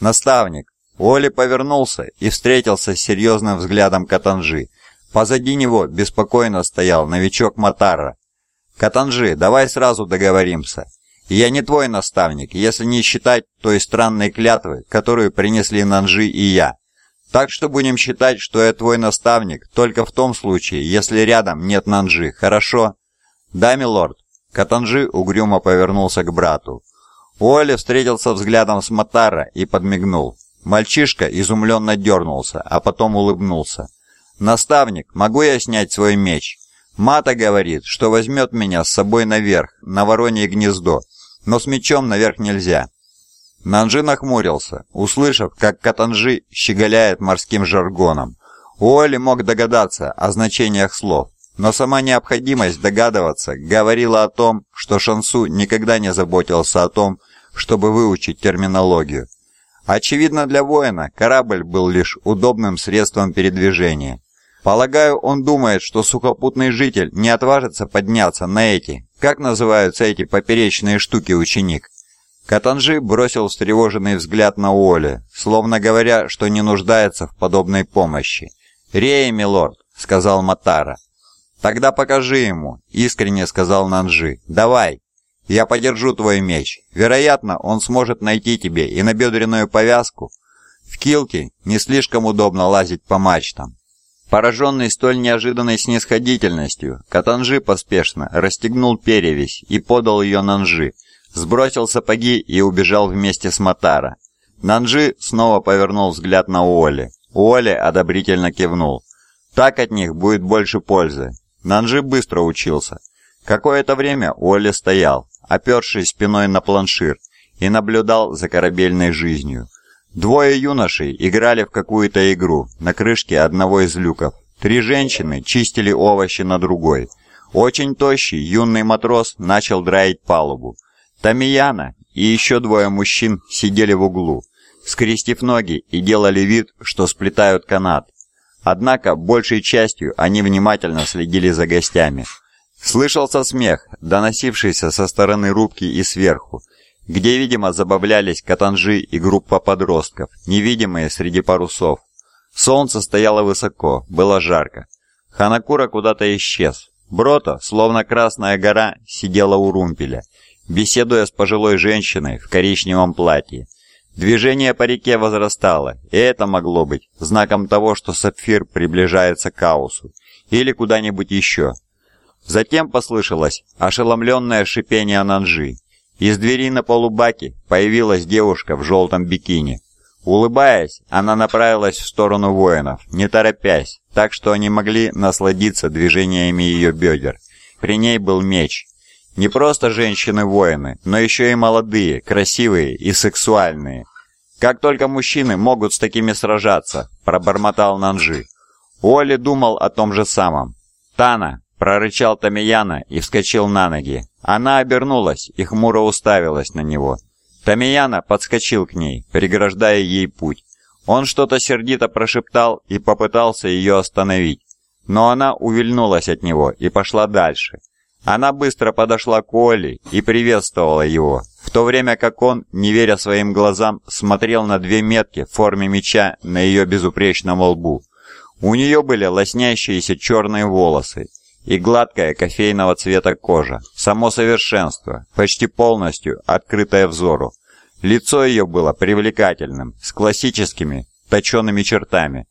«Наставник!» Оли повернулся и встретился с серьезным взглядом Катанжи. Позади него беспокойно стоял новичок Матара. «Катанжи, давай сразу договоримся. Я не твой наставник, если не считать той странной клятвы, которую принесли Нанжи и я. Так что будем считать, что я твой наставник только в том случае, если рядом нет Нанжи, хорошо?» «Да, милорд». Катанжи угрюмо повернулся к брату. Уолли встретился взглядом с Матара и подмигнул. Мальчишка изумленно дернулся, а потом улыбнулся. «Наставник, могу я снять свой меч?» Мата говорит, что возьмет меня с собой наверх, на воронье гнездо, но с мечом наверх нельзя. Нанжи нахмурился, услышав, как Катанжи щеголяет морским жаргоном. Уолли мог догадаться о значениях слов, но сама необходимость догадываться говорила о том, что Шансу никогда не заботился о том, чтобы выучить терминологию. Очевидно для воина, корабль был лишь удобным средством передвижения. Полагаю, он думает, что сухопутный житель не отважится подняться на эти, как называются эти поперечные штуки, ученик? Катанжи бросил встревоженный взгляд на Уолли, словно говоря, что не нуждается в подобной помощи. «Рея, милорд», — сказал Матара. «Тогда покажи ему», — искренне сказал Нанжи. «Давай, я подержу твой меч. Вероятно, он сможет найти тебе и набедренную повязку. В килке не слишком удобно лазить по мачтам». Пораженный столь неожиданной снисходительностью, Катанжи поспешно расстегнул перевязь и подал ее Нанжи, сбросил сапоги и убежал вместе с Матара. Нанжи снова повернул взгляд на Уолли. Уолли одобрительно кивнул. Так от них будет больше пользы. Нанжи быстро учился. Какое-то время Уолли стоял, опершись спиной на планшир, и наблюдал за корабельной жизнью. Двое юношей играли в какую-то игру на крышке одного из люков. Три женщины чистили овощи на другой. Очень тощий юный матрос начал драить палубу. Тамияна и еще двое мужчин сидели в углу, скрестив ноги и делали вид, что сплетают канат. Однако, большей частью они внимательно следили за гостями. Слышался смех, доносившийся со стороны рубки и сверху, где, видимо, забавлялись катанжи и группа подростков, невидимые среди парусов. Солнце стояло высоко, было жарко. Ханакура куда-то исчез. Брота, словно Красная гора, сидела у румпеля, беседуя с пожилой женщиной в коричневом платье. Движение по реке возрастало, и это могло быть знаком того, что сапфир приближается к Аусу или куда-нибудь еще. Затем послышалось ошеломленное шипение Нанжи, из двери на полубаке появилась девушка в желтом бикини. Улыбаясь, она направилась в сторону воинов, не торопясь, так что они могли насладиться движениями ее бедер. При ней был меч. Не просто женщины-воины, но еще и молодые, красивые и сексуальные. «Как только мужчины могут с такими сражаться», – пробормотал Нанжи. Оли думал о том же самом. «Тана, Прорычал Тамияна и вскочил на ноги. Она обернулась и хмуро уставилась на него. Тамияна подскочил к ней, преграждая ей путь. Он что-то сердито прошептал и попытался ее остановить. Но она увильнулась от него и пошла дальше. Она быстро подошла к Олли и приветствовала его, в то время как он, не веря своим глазам, смотрел на две метки в форме меча на ее безупречном лбу. У нее были лоснящиеся черные волосы, и гладкая кофейного цвета кожа. Само совершенство, почти полностью открытое взору. Лицо ее было привлекательным, с классическими, точеными чертами.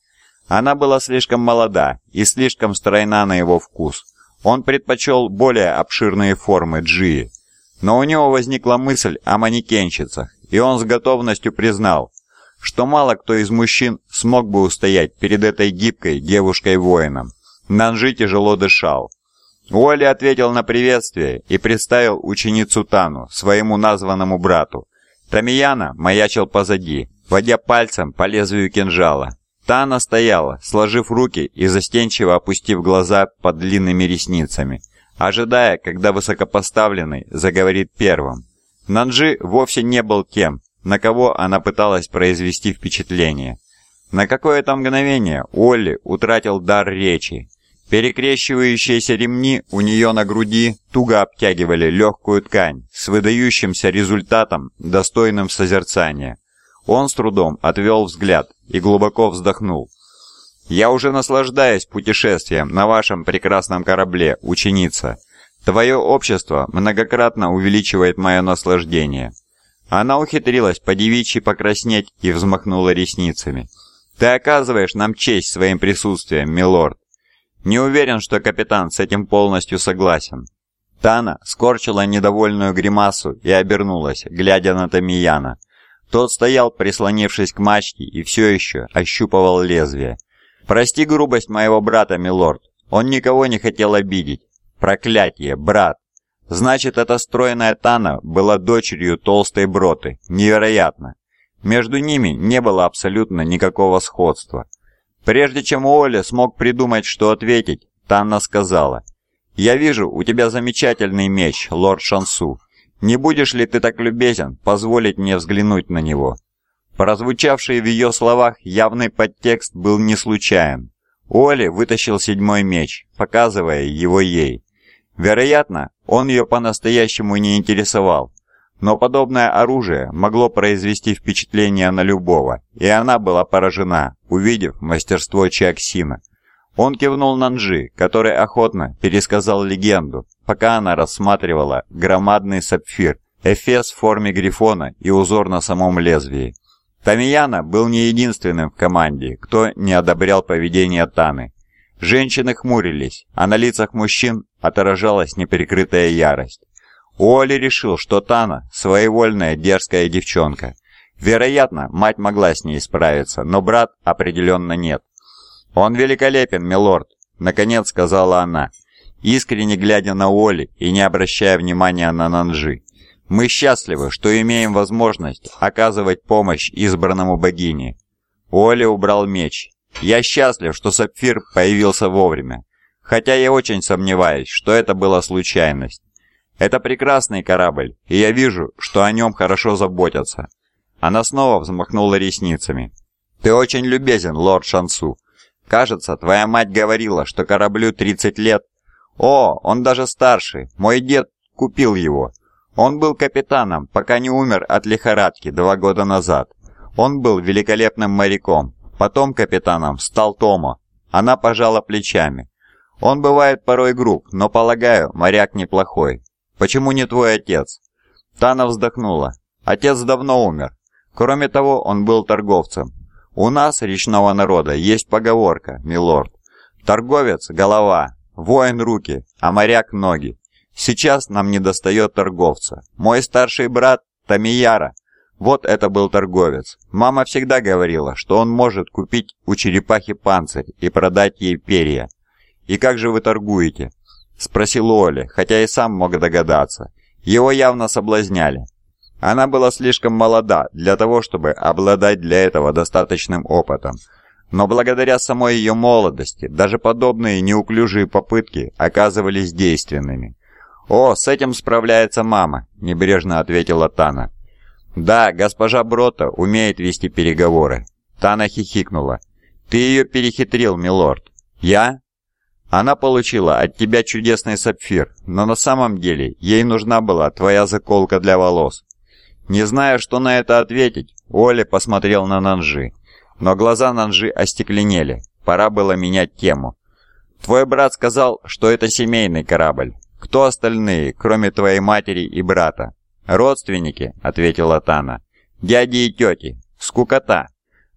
Она была слишком молода и слишком стройна на его вкус. Он предпочел более обширные формы джии. Но у него возникла мысль о манекенщицах, и он с готовностью признал, что мало кто из мужчин смог бы устоять перед этой гибкой девушкой-воином. Нанжи тяжело дышал. Уолли ответил на приветствие и представил ученицу Тану, своему названному брату. Тамияна маячил позади, водя пальцем по лезвию кинжала. Тана стояла, сложив руки и застенчиво опустив глаза под длинными ресницами, ожидая, когда высокопоставленный заговорит первым. Нанджи вовсе не был тем, на кого она пыталась произвести впечатление. На какое-то мгновение Олли утратил дар речи Перекрещивающиеся ремни у нее на груди туго обтягивали легкую ткань с выдающимся результатом, достойным созерцания. Он с трудом отвел взгляд и глубоко вздохнул. «Я уже наслаждаюсь путешествием на вашем прекрасном корабле, ученица. Твое общество многократно увеличивает мое наслаждение». Она ухитрилась по-девичьи покраснеть и взмахнула ресницами. «Ты оказываешь нам честь своим присутствием, милорд. Не уверен, что капитан с этим полностью согласен». Тана скорчила недовольную гримасу и обернулась, глядя на Тамияна. Тот стоял, прислонившись к мачте, и все еще ощупывал лезвие. «Прости грубость моего брата, милорд. Он никого не хотел обидеть. Проклятие, брат! Значит, эта стройная Тана была дочерью толстой Броты. Невероятно! Между ними не было абсолютно никакого сходства. Прежде чем Оля смог придумать, что ответить, Танна сказала, «Я вижу, у тебя замечательный меч, лорд Шансу. Не будешь ли ты так любезен позволить мне взглянуть на него?» Прозвучавший в ее словах явный подтекст был не случайен. Оли вытащил седьмой меч, показывая его ей. Вероятно, он ее по-настоящему не интересовал, но подобное оружие могло произвести впечатление на любого, и она была поражена, увидев мастерство Чиаксина. Он кивнул Нанджи, который охотно пересказал легенду, пока она рассматривала громадный сапфир, эфес в форме грифона и узор на самом лезвии. Тамияна был не единственным в команде, кто не одобрял поведение Таны. Женщины хмурились, а на лицах мужчин отражалась неприкрытая ярость. Уолли решил, что Тана – своевольная дерзкая девчонка. Вероятно, мать могла с ней справиться, но брат определенно нет. «Он великолепен, милорд», – наконец сказала она искренне глядя на Оли и не обращая внимания на Нанжи. «Мы счастливы, что имеем возможность оказывать помощь избранному богине». Оли убрал меч. «Я счастлив, что Сапфир появился вовремя, хотя я очень сомневаюсь, что это была случайность. Это прекрасный корабль, и я вижу, что о нем хорошо заботятся». Она снова взмахнула ресницами. «Ты очень любезен, лорд Шансу. Кажется, твоя мать говорила, что кораблю 30 лет, «О, он даже старше. Мой дед купил его. Он был капитаном, пока не умер от лихорадки два года назад. Он был великолепным моряком. Потом капитаном стал Томо. Она пожала плечами. Он бывает порой груб, но, полагаю, моряк неплохой. Почему не твой отец?» Тана вздохнула. «Отец давно умер. Кроме того, он был торговцем. У нас, речного народа, есть поговорка, милорд. Торговец – голова, Воин руки, а моряк ноги. Сейчас нам не достает торговца. Мой старший брат Тамияра, вот это был торговец. Мама всегда говорила, что он может купить у черепахи панцирь и продать ей перья. «И как же вы торгуете?» – спросил Оля, хотя и сам мог догадаться. Его явно соблазняли. Она была слишком молода для того, чтобы обладать для этого достаточным опытом. Но благодаря самой ее молодости, даже подобные неуклюжие попытки оказывались действенными. «О, с этим справляется мама», – небрежно ответила Тана. «Да, госпожа Брота умеет вести переговоры». Тана хихикнула. «Ты ее перехитрил, милорд». «Я?» «Она получила от тебя чудесный сапфир, но на самом деле ей нужна была твоя заколка для волос». Не зная, что на это ответить, Оля посмотрел на Нанжи. Но глаза Нанжи остекленели. Пора было менять тему. «Твой брат сказал, что это семейный корабль. Кто остальные, кроме твоей матери и брата?» «Родственники», — ответила Тана. «Дяди и тети. Скукота.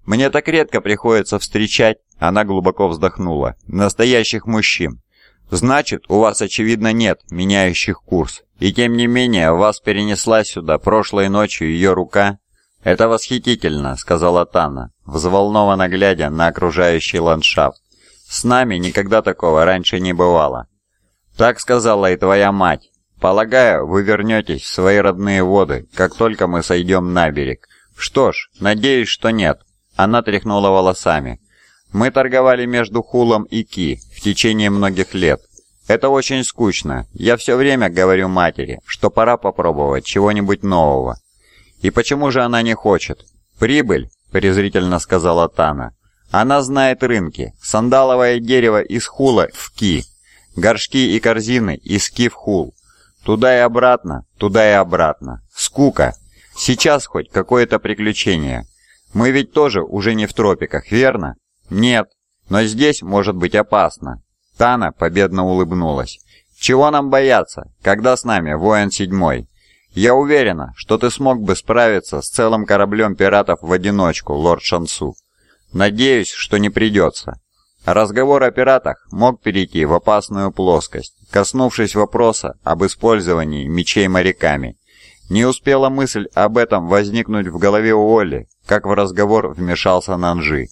Мне так редко приходится встречать...» Она глубоко вздохнула. «Настоящих мужчин. Значит, у вас, очевидно, нет меняющих курс. И тем не менее, вас перенесла сюда прошлой ночью ее рука «Это восхитительно», — сказала Тана, взволнованно глядя на окружающий ландшафт. «С нами никогда такого раньше не бывало». «Так сказала и твоя мать. Полагаю, вы вернетесь в свои родные воды, как только мы сойдем на берег. Что ж, надеюсь, что нет». Она тряхнула волосами. «Мы торговали между Хулом и Ки в течение многих лет. Это очень скучно. Я все время говорю матери, что пора попробовать чего-нибудь нового. «И почему же она не хочет?» «Прибыль», — презрительно сказала Тана. «Она знает рынки. Сандаловое дерево из хула в ки. Горшки и корзины из ки в хул. Туда и обратно, туда и обратно. Скука. Сейчас хоть какое-то приключение. Мы ведь тоже уже не в тропиках, верно? Нет, но здесь может быть опасно. Тана победно улыбнулась. Чего нам бояться, когда с нами воин седьмой? Я уверена, что ты смог бы справиться с целым кораблем пиратов в одиночку, лорд Шансу. Надеюсь, что не придется. Разговор о пиратах мог перейти в опасную плоскость, коснувшись вопроса об использовании мечей моряками. Не успела мысль об этом возникнуть в голове у Олли, как в разговор вмешался Нанжи.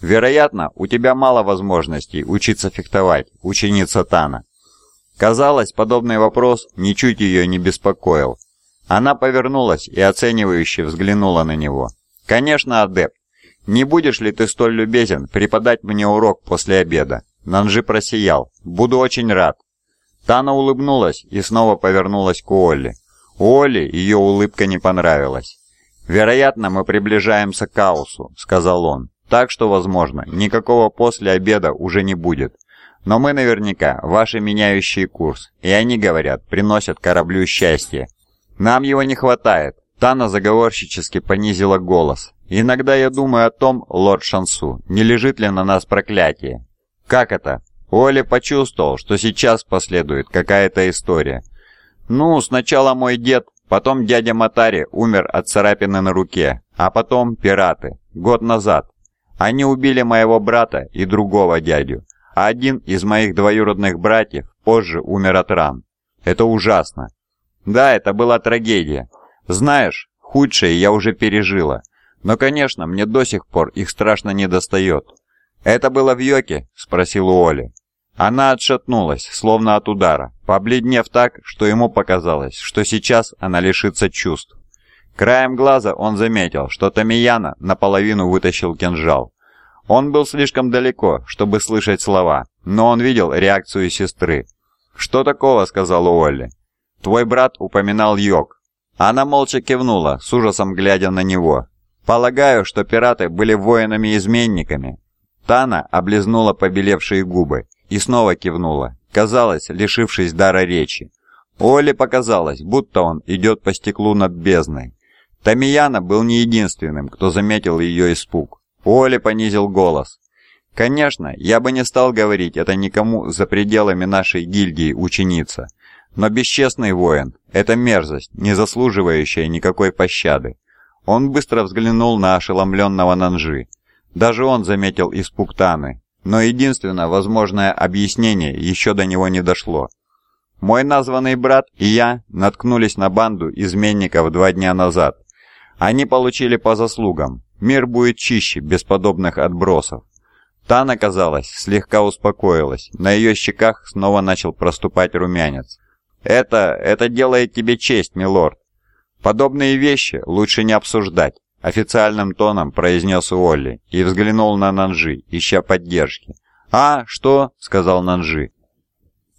«Вероятно, у тебя мало возможностей учиться фехтовать, ученица Тана». Казалось, подобный вопрос ничуть ее не беспокоил. Она повернулась и оценивающе взглянула на него. «Конечно, адепт. Не будешь ли ты столь любезен преподать мне урок после обеда?» Нанжи просиял. «Буду очень рад». Тана улыбнулась и снова повернулась к Олли. Олли ее улыбка не понравилась. «Вероятно, мы приближаемся к хаосу», — сказал он. «Так что, возможно, никакого после обеда уже не будет. Но мы наверняка ваши меняющие курс, и они, говорят, приносят кораблю счастье. Нам его не хватает». Тана заговорщически понизила голос. «Иногда я думаю о том, лорд Шансу, не лежит ли на нас проклятие». «Как это?» Оля почувствовал, что сейчас последует какая-то история. Ну, сначала мой дед, потом дядя Матари умер от царапины на руке, а потом пираты, год назад. Они убили моего брата и другого дядю, а один из моих двоюродных братьев позже умер от ран. Это ужасно. Да, это была трагедия. Знаешь, худшее я уже пережила. Но, конечно, мне до сих пор их страшно не достает. «Это было в Йоке?» – спросил Оли. Она отшатнулась, словно от удара, побледнев так, что ему показалось, что сейчас она лишится чувств. Краем глаза он заметил, что Тамияна наполовину вытащил кинжал. Он был слишком далеко, чтобы слышать слова, но он видел реакцию сестры. «Что такого?» — сказал Уолли. «Твой брат упоминал Йог». Она молча кивнула, с ужасом глядя на него. «Полагаю, что пираты были воинами-изменниками». Тана облизнула побелевшие губы и снова кивнула, казалось, лишившись дара речи. Оле показалось, будто он идет по стеклу над бездной. Тамияна был не единственным, кто заметил ее испуг. Оле понизил голос. «Конечно, я бы не стал говорить это никому за пределами нашей гильдии ученица, но бесчестный воин – это мерзость, не заслуживающая никакой пощады». Он быстро взглянул на ошеломленного Нанжи. Даже он заметил испуг Таны, но единственное возможное объяснение еще до него не дошло. Мой названный брат и я наткнулись на банду изменников два дня назад. Они получили по заслугам. Мир будет чище, без подобных отбросов. Тана, казалось, слегка успокоилась. На ее щеках снова начал проступать румянец. «Это... это делает тебе честь, милорд. Подобные вещи лучше не обсуждать. Официальным тоном произнес Уолли и взглянул на Нанжи, ища поддержки. «А, что?» — сказал Нанжи.